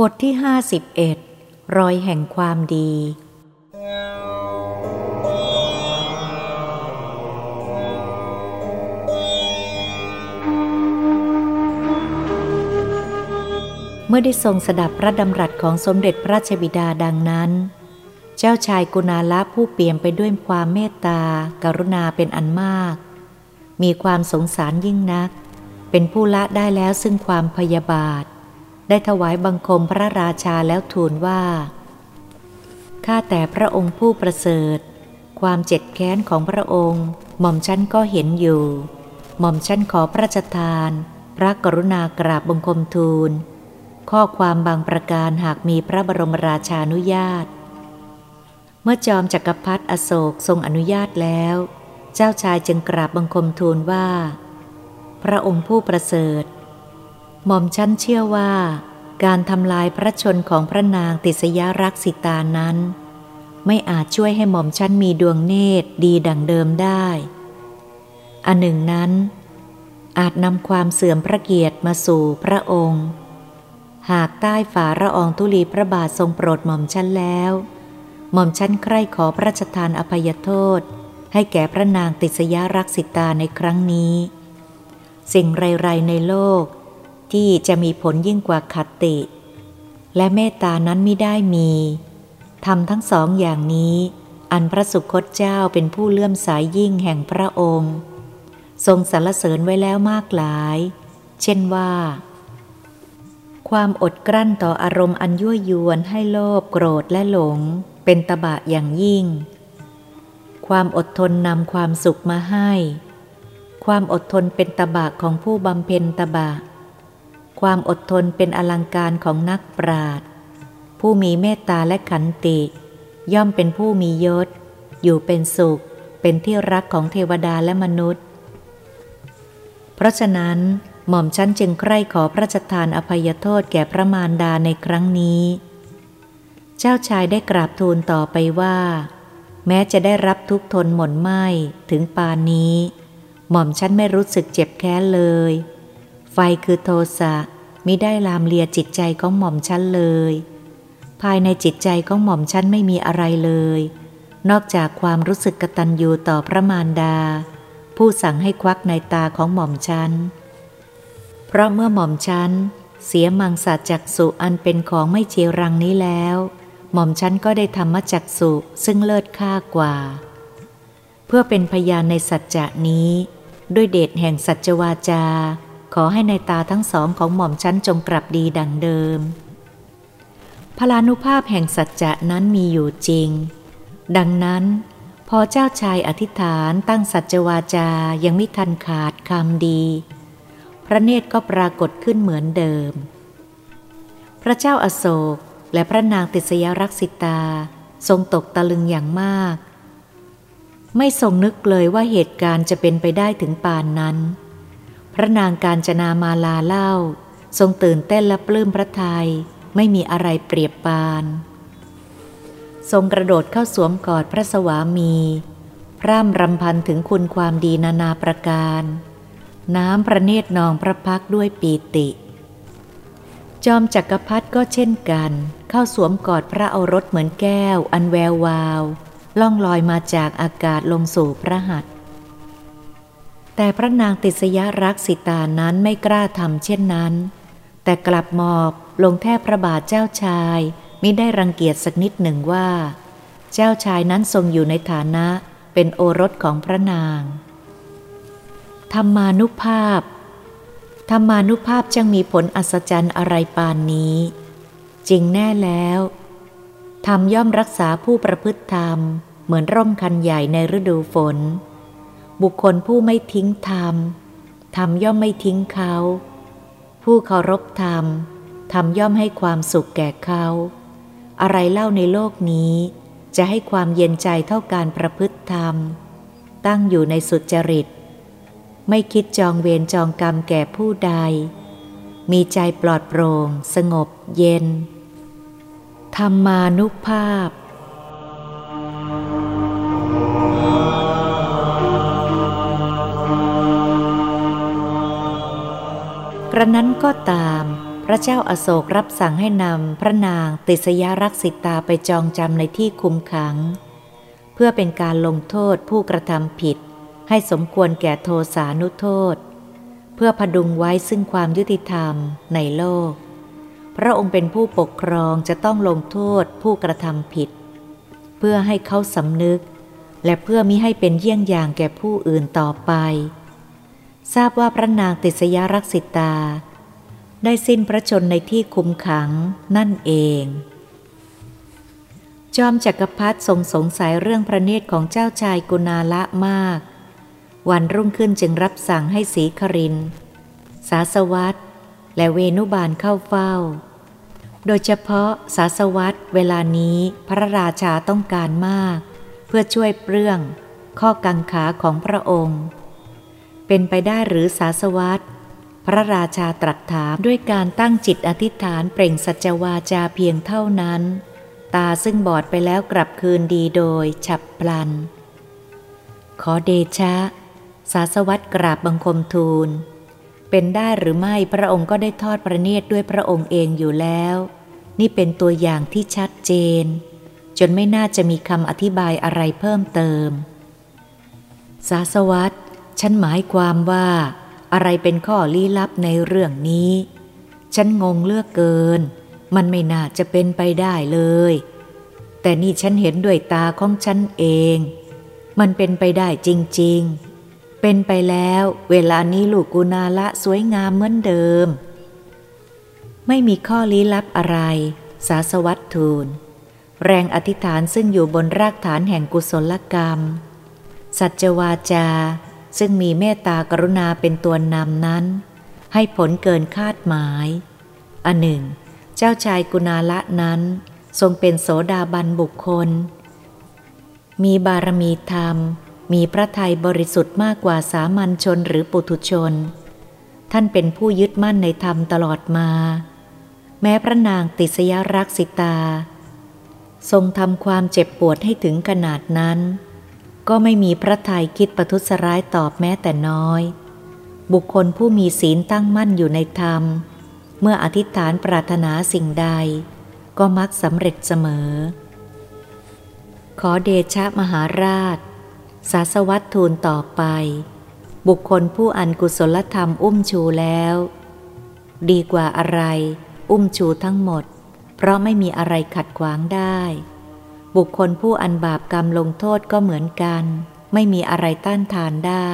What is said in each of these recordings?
บทที่ห้าสิบเอ็ดรอยแห่งความดี เมื่อได้ทรงสดับพระดำรัสของสมเด็จพระราชบิดาดังนั้น เจ้าชายกุณาละผู้เปี่ยมไปด้วยความเมตตากรุณาเป็นอันมาก มีความสงสารยิ่งนัก เป็นผู้ละได้แล้วซึ่งความพยาบาท ได้ถวายบังคมพระราชาแล้วทูลว่า ข้าแต่พระองค์ผู้ประเสริฐ ความเจ็ดแค้นของพระองค์ หม่อมชั้นก็เห็นอยู่ หม่อมชั้นขอพระราชทาน พระกรุณากราบบังคมทูล ข้อความบางประการหากมีพระบรมราชานุญาต เมื่อจอมจักรพรรดิอโศกทรงอนุญาตแล้ว เจ้าชายจึงกราบบังคมทูลว่า พระองค์ผู้ประเสริฐ หม่อมชั้นเชื่อว่า การทำลายพระชนของพระนางติสยารักษิตานั้น ไม่อาจช่วยให้หม่อมชั้นมีดวงเนตรดีดังเดิมได้ อันหนึ่งนั้น อาจนำความเสื่อมพระเกียรติมาสู่พระองค์ หากใต้ฝ่าระอองธุลีพระบาททรงโปรดหม่อมชั้นแล้ว หม่อมชั้นใคร่ขอพระราชทานอภัยโทษ ให้แก่พระนางติสยารักษิตาในครั้งนี้ สิ่งไรๆในโลก ที่จะมีผลยิ่งกว่าขัตติ และเมตตานั้นไม่ได้มีทำทั้งสองอย่างนี้ อันพระสุคตเจ้าเป็นผู้เลื่อมสายยิ่งแห่งพระองค์ ทรงสรรเสริญไว้แล้วมากหลาย เช่นว่า ความอดกลั้นต่ออารมณ์อันยั่วยวนให้โลภโกรธและหลง เป็นตบะอย่างยิ่ง ความอดทนนำความสุขมาให้ ความอดทนเป็นตบะของผู้บำเพ็ญตบะ ความอดทนเป็นอลังการของนักปราดผู้มีเมตตาและขันติ ย่อมเป็นผู้มียศ อยู่เป็นสุข เป็นที่รักของเทวดาและมนุษย์ เพราะฉะนั้น หม่อมชั้นจึงใคร่ขอพระราชทานอภัยโทษแก่พระมารดาในครั้งนี้ เจ้าชายได้กราบทูลต่อไปว่า แม้จะได้รับทุกทนหม่นไหมถึงปานนี้ หม่อมชั้นไม่รู้สึกเจ็บแค้นเลย ไฟคือโทสะ มิได้ลามเลียจิตใจของหม่อมชั้นเลย ภายในจิตใจของหม่อมชั้นไม่มีอะไรเลย นอกจากความรู้สึกกตัญญูต่อพระมารดา ผู้สั่งให้ควักในตาของหม่อมชั้น เพราะเมื่อหม่อมชั้น เสียมังสัจจักสุอันเป็นของไม่เจีรังนี้แล้ว หม่อมชั้นก็ได้ธรรมจักสุซึ่งเลิศค่ากว่า เพื่อเป็นพยานในสัจจะนี้ ด้วยเดชแห่งสัจวาจา ขอให้ในตาทั้งสองของหม่อมชั้นจงกลับดีดังเดิม พลานุภาพแห่งสัจจะนั้นมีอยู่จริง ดังนั้นพอเจ้าชายอธิษฐานตั้งสัจวาจายังไม่ทันขาดคำดี พระเนตรก็ปรากฏขึ้นเหมือนเดิม พระเจ้าอาโศกและพระนางติสยรักษิตาทรงตกตะลึงอย่างมาก ไม่ทรงนึกเลยว่าเหตุการณ์จะเป็นไปได้ถึงปานนั้น พระนางการจนามาลาเล่า ทรงตื่นเต้นและปลื้มพระทัยไม่มีอะไรเปรียบปาน ทรงกระโดดเข้าสวมกอดพระสวามี พร่ำรำพันถึงคุณความดีนานาประการ น้ำพระเนตรนองพระพักด้วยปีติ จอมจักรพรรดิก็เช่นกัน เข้าสวมกอดพระเอารถเหมือนแก้ว อันแวววาว ล่องลอยมาจากอากาศลงสู่พระหัตถ แต่พระนางติสยรักษิตานั้นไม่กล้าทำเช่นนั้น แต่กลับมอบลงแทบพระบาทเจ้าชายมิได้รังเกียจสักนิดหนึ่งว่า เจ้าชายนั้นทรงอยู่ในฐานะเป็นโอรสของพระนาง ธรรมานุภาพ ธรรมานุภาพจังมีผลอัศจรรย์อะไรปานนี้ จริงแน่แล้วธรรมย่อมรักษาผู้ประพฤติธรรม เหมือนร่มคันใหญ่ในฤดูฝน บุคคลผู้ไม่ทิ้งธรรมธรรมย่อมไม่ทิ้งเขา ผู้เคารพธรรมธรรมย่อมให้ความสุขแก่เขา อะไรเล่าในโลกนี้จะให้ความเย็นใจเท่าการประพฤติธรรม ตั้งอยู่ในสุจริต ไม่คิดจองเวรจองกรรมแก่ผู้ใด มีใจปลอดโปร่ง สงบเย็น ธรรมานุภาพ กระนั้นก็ตาม พระเจ้าอาโศกรับสั่งให้นำพระนางติสยรักษิตาไปจองจำในที่คุมขัง เพื่อเป็นการลงโทษผู้กระทำผิด ให้สมควรแก่โทสานุโทษ เพื่อพดุงไว้ซึ่งความยุติธรรมในโลก พระองค์เป็นผู้ปกครองจะต้องลงโทษผู้กระทำผิด เพื่อให้เขาสำนึก และเพื่อมิให้เป็นเยี่ยงอย่างแก่ผู้อื่นต่อไป ทราบว่าพระนางติสยรักษิตา ได้สิ้นพระชนในที่คุมขังนั่นเอง จอมจักรพรรดิทรงสงสัยเรื่องพระเนตรของเจ้าชายกุณาละมาก วันรุ่งขึ้นจึงรับสั่งให้สีคริน สาสวัตและเวนุบาลเข้าเฝ้า โดยเฉพาะสาสวัตเวลานี้พระราชาต้องการมาก เพื่อช่วยเปลื้องข้อกังขาของพระองค์ เป็นไปได้หรือสาสวัตพระราชาตรัสถามด้วยการตั้งจิตอธิษฐานเปล่งสัจวาจาเพียงเท่านั้น ตาซึ่งบอดไปแล้วกลับคืนดีโดยฉับพลัน ขอเดชะ สาสวัตกราบบังคมทูล เป็นได้หรือไม่พระองค์ก็ได้ทอดพระเนตรด้วยพระองค์เองอยู่แล้ว นี่เป็นตัวอย่างที่ชัดเจน จนไม่น่าจะมีคำอธิบายอะไรเพิ่มเติม สาสวัต ฉันหมายความว่า อะไรเป็นข้อลี้ลับในเรื่องนี้ ฉันงงเลือกเกิน มันไม่น่าจะเป็นไปได้เลย แต่นี่ฉันเห็นด้วยตาของฉันเอง มันเป็นไปได้จริง ๆ เป็นไปแล้วเวลานี้ลูกกุณาละสวยงามเหมือนเดิม ไม่มีข้อลี้ลับอะไร สาสวัตทูลแรงอธิษฐานซึ่งอยู่บนรากฐานแห่งกุศลกรรม สัจวาจา ซึ่งมีเมตตากรุณาเป็นตัวนำนั้น ให้ผลเกินคาดหมาย อันหนึ่ง เจ้าชายกุณาละนั้น ทรงเป็นโสดาบันบุคคล มีบารมีธรรม มีพระทัยบริสุทธิ์มากกว่าสามัญชนหรือปุถุชน ท่านเป็นผู้ยึดมั่นในธรรมตลอดมา แม้พระนางติสยรักษิตา ทรงทำความเจ็บปวดให้ถึงขนาดนั้น ก็ไม่มีพระทัยคิดประทุษร้ายตอบแม้แต่น้อย บุคคลผู้มีศีลตั้งมั่นอยู่ในธรรม เมื่ออธิษฐานปรารถนาสิ่งใด ก็มักสำเร็จเสมอ ขอเดชะมหาราช สาสวัตทูลต่อไป บุคคลผู้อันกุศลธรรมอุ้มชูแล้ว ดีกว่าอะไร อุ้มชูทั้งหมด เพราะไม่มีอะไรขัดขวางได้ บุคคลผู้อันบาปกรรมลงโทษก็เหมือนกัน ไม่มีอะไรต้านทานได้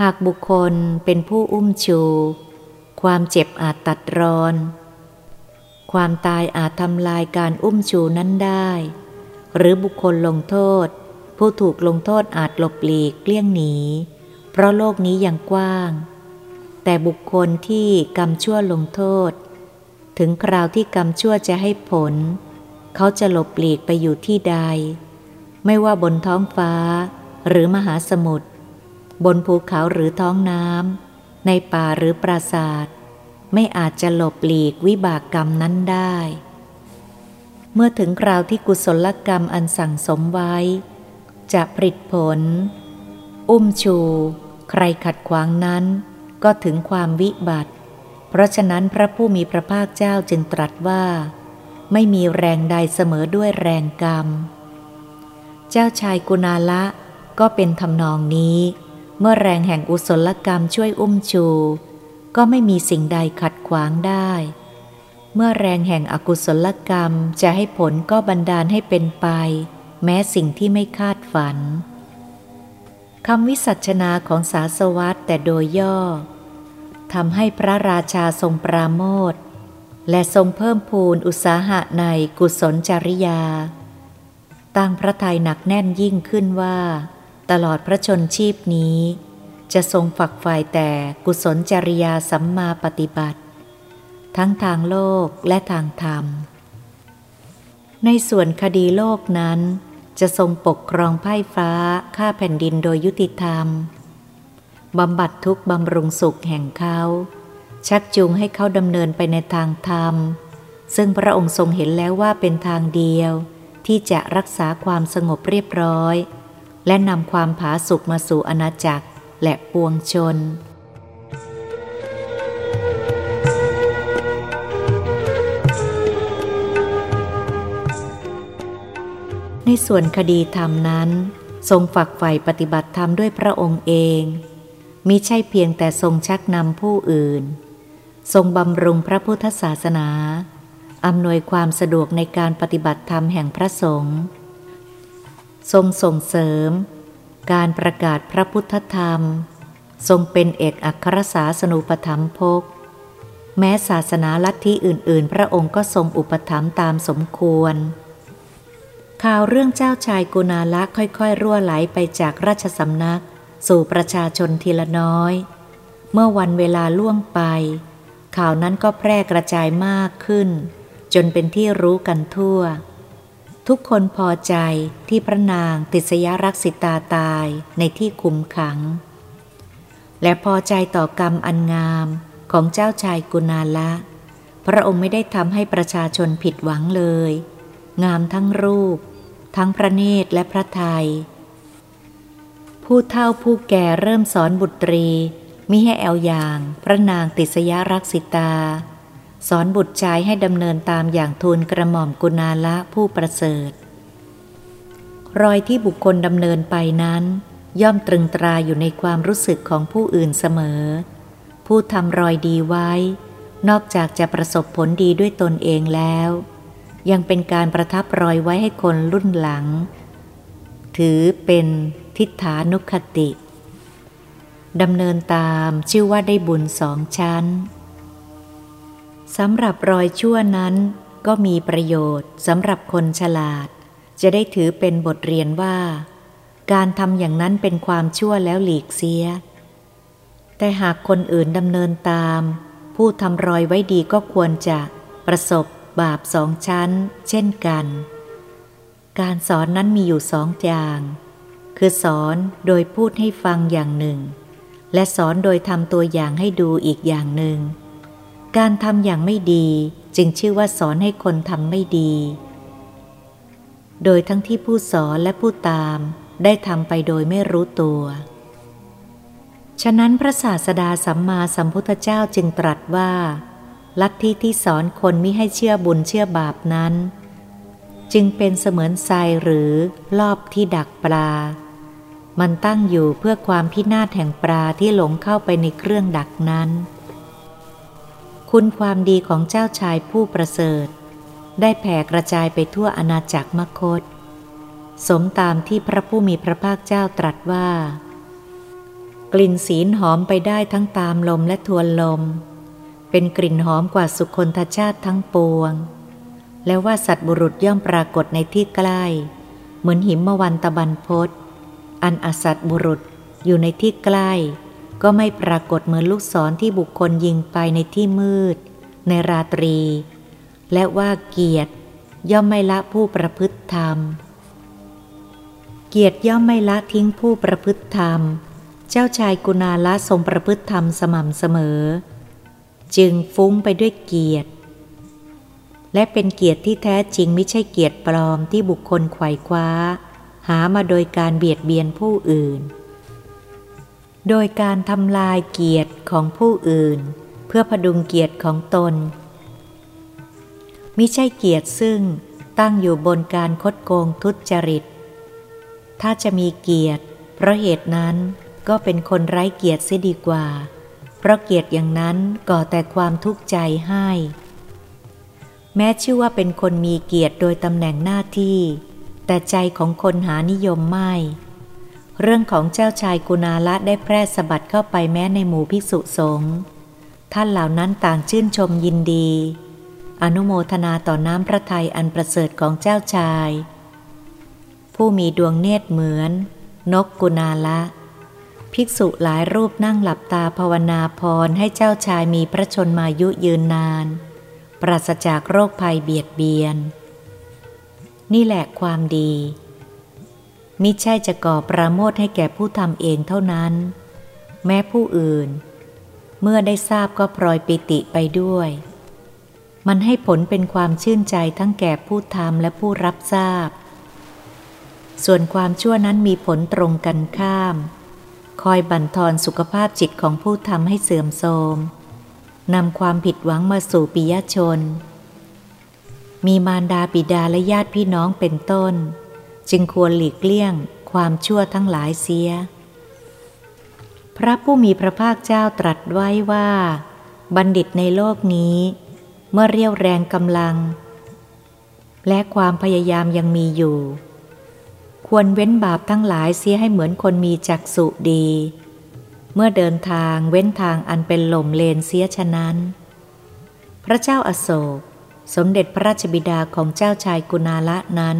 หากบุคคลเป็นผู้อุ้มชู ความเจ็บอาจตัดรอน ความตายอาจทำลายการอุ้มชูนั้นได้ หรือบุคคลลงโทษ ผู้ถูกลงโทษอาจหลบหลีกเลี่ยงหนี เพราะโลกนี้ยังกว้าง แต่บุคคลที่กรรมชั่วลงโทษ ถึงคราวที่กรรมชั่วจะให้ผล เขาจะหลบหลีกไปอยู่ที่ใด ไม่ว่าบนท้องฟ้า หรือมหาสมุทร บนภูเขาหรือท้องน้ำ ในป่าหรือปราสาท ไม่อาจจะหลบหลีกวิบากกรรมนั้นได้ เมื่อถึงคราวที่กุศลกรรมอันสั่งสมไว้ จะผลิตผล อุ้มชู ใครขัดขวางนั้น ก็ถึงความวิบัติ เพราะฉะนั้นพระผู้มีพระภาคเจ้าจึงตรัสว่า ไม่มีแรงใดเสมอด้วยแรงกรรม เจ้าชายกุณาละก็เป็นทำนองนี้ เมื่อแรงแห่งอุศลกรรมช่วยอุ้มชู ก็ไม่มีสิ่งใดขัดขวางได้ เมื่อแรงแห่งอกุศลกรรมจะให้ผลก็บันดาลให้เป็นไป แม้สิ่งที่ไม่คาดฝันคำวิสัชนาของสาสวัตแต่โดยย่อทำให้พระราชาทรงปราโมท และทรงเพิ่มพูนอุตสาหะในกุศลจริยา ตั้งพระทัยหนักแน่นยิ่งขึ้นว่า ตลอดพระชนชีพนี้ จะทรงฝักใฝ่แต่กุศลจริยาสัมมาปฏิบัติ ทั้งทางโลกและทางธรรม ในส่วนคดีโลกนั้น จะทรงปกครองไพ่ฟ้าข้าแผ่นดินโดยยุติธรรมบำบัดทุกบำรุงสุขแห่งเขา ชักจูงให้เขาดำเนินไปในทางธรรม ซึ่งพระองค์ทรงเห็นแล้วว่าเป็นทางเดียว ที่จะรักษาความสงบเรียบร้อย และนำความผาสุกมาสู่อาณาจักรและปวงชนในส่วนคดีธรรมนั้น ทรงฝักใฝ่ปฏิบัติธรรมด้วยพระองค์เองมิใช่เพียงแต่ทรงชักนำผู้อื่น ทรงบำรุงพระพุทธศาสนา อำนวยความสะดวกในการปฏิบัติธรรมแห่งพระสงฆ์ ทรงส่งเสริม การประกาศพระพุทธธรรม ทรงเป็นเอกอัครสาสนุปถัมภก แม้ศาสนาลัทธิอื่น ๆ พระองค์ก็ทรงอุปถัมภ์ตามสมควร ข่าวเรื่องเจ้าชายกุณาละค่อยๆ รั่วไหลไปจากราชสำนัก สู่ประชาชนทีละน้อย เมื่อวันเวลาล่วงไป ข่าวนั้นก็แพร่กระจายมากขึ้น จนเป็นที่รู้กันทั่ว ทุกคนพอใจที่พระนางติสยรักษิตาตายในที่คุมขัง และพอใจต่อกรรมอันงามของเจ้าชายกุณาละ พระองค์ไม่ได้ทำให้ประชาชนผิดหวังเลย งามทั้งรูป ทั้งพระเนตรและพระไทย ผู้เฒ่าผู้แก่เริ่มสอนบุตรี มิให้แอวอย่าง พระนางติสยรักษิตา สอนบุตรชายให้ดำเนินตามอย่างทูลกระหม่อมกุณาละผู้ประเสริฐ รอยที่บุคคลดำเนินไปนั้น ย่อมตรึงตราอยู่ในความรู้สึกของผู้อื่นเสมอ ผู้ทำรอยดีไว้ นอกจากจะประสบผลดีด้วยตนเองแล้ว ยังเป็นการประทับรอยไว้ให้คนรุ่นหลัง ถือเป็นทิฏฐานุคติ ดำเนินตามชื่อว่าได้บุญสองชั้นสำหรับรอยชั่วนั้น ก็มีประโยชน์สำหรับคนฉลาด จะได้ถือเป็นบทเรียนว่า การทำอย่างนั้นเป็นความชั่วแล้วหลีกเสีย แต่หากคนอื่นดำเนินตาม ผู้ทำรอยไว้ดีก็ควรจะประสบบาปสองชั้น เช่นกัน การสอนนั้นมีอยู่สองอย่าง คือสอนโดยพูดให้ฟังอย่างหนึ่ง และสอนโดยทำตัวอย่างให้ดูอีกอย่างหนึ่ง การทำอย่างไม่ดีจึงชื่อว่าสอนให้คนทำไม่ดี โดยทั้งที่ผู้สอนและผู้ตามได้ทำไปโดยไม่รู้ตัว ฉะนั้นพระศาสดาสัมมาสัมพุทธเจ้าจึงตรัสว่า ลัทธิที่สอนคนมิให้เชื่อบุญเชื่อบาปนั้น จึงเป็นเสมือนทรายหรือรอบที่ดักปลา มันตั้งอยู่เพื่อความพินาศแห่งปลาที่หลงเข้าไปในเครื่องดักนั้น คุณความดีของเจ้าชายผู้ประเสริฐ ได้แผ่กระจายไปทั่วอาณาจักรมคต สมตามที่พระผู้มีพระภาคเจ้าตรัสว่า กลิ่นศีลหอมไปได้ทั้งตามลมและทวนลม เป็นกลิ่นหอมกว่าสุคนทชาติทั้งปวง และว่าสัตว์บุรุษย่อมปรากฏในที่ใกล้ เหมือนหิมมวันตะบันพศ อันอสัตบุรุษอยู่ในที่ใกล้ ก็ไม่ปรากฏเหมือนลูกศรที่บุคคลยิงไปในที่มืด ในราตรี และว่าเกียรติย่อมไม่ละผู้ประพฤติธรรม เกียรติย่อมไม่ละทิ้งผู้ประพฤติธรรม เจ้าชายกุณาละทรงประพฤติธรรมสม่ำเสมอ จึงฟุ้งไปด้วยเกียรติ และเป็นเกียรติที่แท้จริงไม่ใช่เกียรติปลอมที่บุคคลไขว่คว้า หามาโดยการเบียดเบียนผู้อื่น โดยการทำลายเกียรติของผู้อื่น เพื่อพดุงเกียรติของตนมิใช่เกียรติซึ่งตั้งอยู่บนการคดโกงทุจริต ถ้าจะมีเกียรติ เพราะเหตุนั้นก็เป็นคนไร้เกียรติเสียดีกว่า เพราะเกียรติอย่างนั้นก่อแต่ความทุกข์ใจให้ แม้ชื่อว่าเป็นคนมีเกียรติโดยตำแหน่งหน้าที่ แต่ใจของคนหานิยมไม่ เรื่องของเจ้าชายกุณาละได้แพร่สะบัดเข้าไปแม้ในหมู่ภิกษุสงฆ์ท่านเหล่านั้นต่างชื่นชมยินดี อนุโมทนาต่อน้ำพระทัยอันประเสริฐของเจ้าชาย ผู้มีดวงเนตรเหมือน นกกุณาละ ภิกษุหลายรูปนั่งหลับตาภาวนาพรให้เจ้าชายมีพระชนมายุยืนนาน ปราศจากโรคภัยเบียดเบียน นี่แหละความดี มิใช่จะก่อประโมทให้แก่ผู้ทำเองเท่านั้น แม้ผู้อื่น เมื่อได้ทราบก็พลอยปิติไปด้วย มันให้ผลเป็นความชื่นใจทั้งแก่ผู้ทำและผู้รับทราบ ส่วนความชั่วนั้นมีผลตรงกันข้าม คอยบั่นทอนสุขภาพจิตของผู้ทำให้เสื่อมโทรมนำความผิดหวังมาสู่ปิยชน มีมารดาบิดาและญาติพี่น้องเป็นต้น จึงควรหลีกเลี่ยงความชั่วทั้งหลายเสีย พระผู้มีพระภาคเจ้าตรัสไว้ว่า บัณฑิตในโลกนี้ เมื่อเรียวแรงกำลัง และความพยายามยังมีอยู่ ควรเว้นบาปทั้งหลายเสียให้เหมือนคนมีจักษุดี เมื่อเดินทางเว้นทางอันเป็นหล่มเลนเสียฉะนั้น พระเจ้าอาโศก สมเด็จพระราชบิดาของเจ้าชายกุณาละนั้น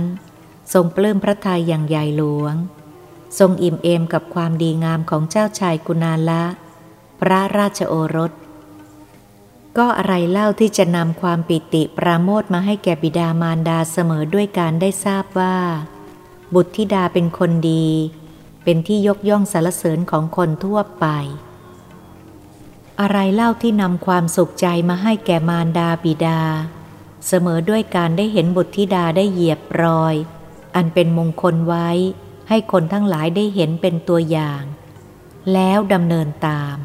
ทรงปลื้มพระทัยอย่างใหญ่หลวง ทรงอิ่มเอมกับความดีงามของเจ้าชายกุณาละ พระราชโอรส ก็อะไรเล่าที่จะนำความปิติปราโมทมาให้แก่บิดามารดาเสมอด้วยการได้ทราบว่า บุตรธิดาเป็นคนดี เป็นที่ยกย่องสรรเสริญของคนทั่วไปอะไรเล่าที่นำความสุขใจมาให้แก่มารดาบิดา เสมอด้วยการได้เห็นบุตรธิดาได้เหยียบรอย อันเป็นมงคลไว้ ให้คนทั้งหลายได้เห็นเป็นตัวอย่าง แล้วดำเนินตาม